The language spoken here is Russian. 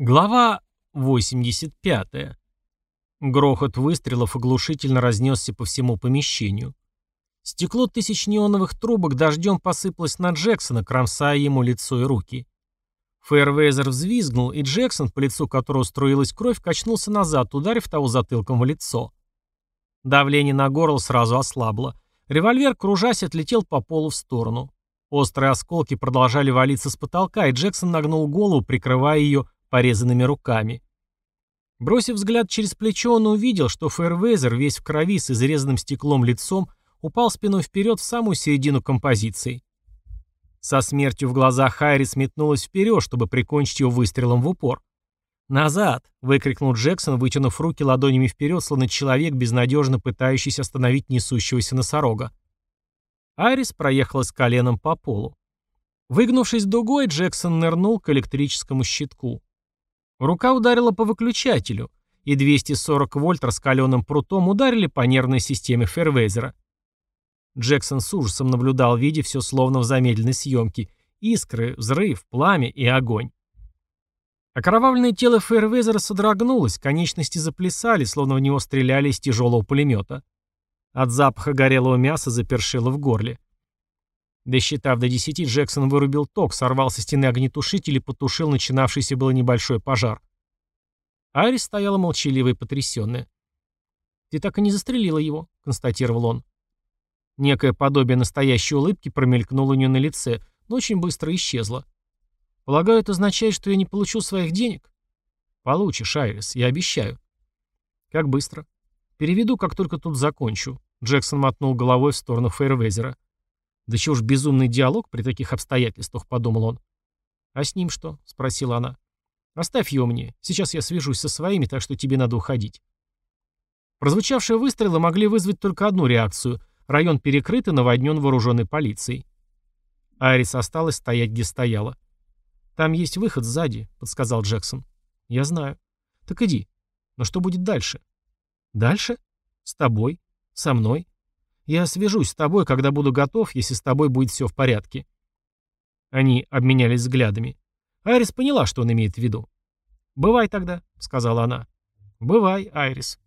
Глава 85. Грохот выстрелов оглушительно разнесся по всему помещению. Стекло тысяч неоновых трубок дождем посыпалось на Джексона, кромсая ему лицо и руки. Фейервейзер взвизгнул, и Джексон, по лицу которого струилась кровь, качнулся назад, ударив того затылком в лицо. Давление на горло сразу ослабло. Револьвер, кружась, отлетел по полу в сторону. Острые осколки продолжали валиться с потолка, и Джексон нагнул голову, прикрывая ее порезанными руками. Бросив взгляд через плечо, он увидел, что Фэрвейзер, весь в крови с изрезанным стеклом лицом, упал спиной вперед в самую середину композиции. Со смертью в глазах Хайрис метнулась вперед, чтобы прикончить его выстрелом в упор. «Назад!» — выкрикнул Джексон, вытянув руки ладонями вперед, словно человек, безнадежно пытающийся остановить несущегося носорога. Айрис проехалась коленом по полу. Выгнувшись дугой, Джексон нырнул к электрическому щитку. Рука ударила по выключателю, и 240 вольт раскаленным прутом ударили по нервной системе Фервейзера. Джексон с ужасом наблюдал, видя все словно в замедленной съемке. Искры, взрыв, пламя и огонь. Окровавленное тело Фейервезера содрогнулось, конечности заплясали, словно в него стреляли из тяжелого пулемета. От запаха горелого мяса запершило в горле. Досчитав до десяти, Джексон вырубил ток, сорвал со стены огнетушитель и потушил начинавшийся было небольшой пожар. Айрис стояла молчаливая и потрясенная. «Ты так и не застрелила его», — констатировал он. Некое подобие настоящей улыбки промелькнуло у нее на лице, но очень быстро исчезло. «Полагаю, это означает, что я не получу своих денег?» «Получишь, Айрис, я обещаю». «Как быстро?» «Переведу, как только тут закончу», — Джексон мотнул головой в сторону Фейервезера. «Да чего ж безумный диалог при таких обстоятельствах», — подумал он. «А с ним что?» — спросила она. «Оставь его мне. Сейчас я свяжусь со своими, так что тебе надо уходить». Прозвучавшие выстрелы могли вызвать только одну реакцию. Район перекрыт и наводнен вооруженной полицией. Айрис осталась стоять, где стояла. «Там есть выход сзади», — подсказал Джексон. «Я знаю». «Так иди. Но что будет дальше?» «Дальше? С тобой? Со мной? Я свяжусь с тобой, когда буду готов, если с тобой будет все в порядке». Они обменялись взглядами. Айрис поняла, что он имеет в виду. «Бывай тогда», — сказала она. «Бывай, Айрис».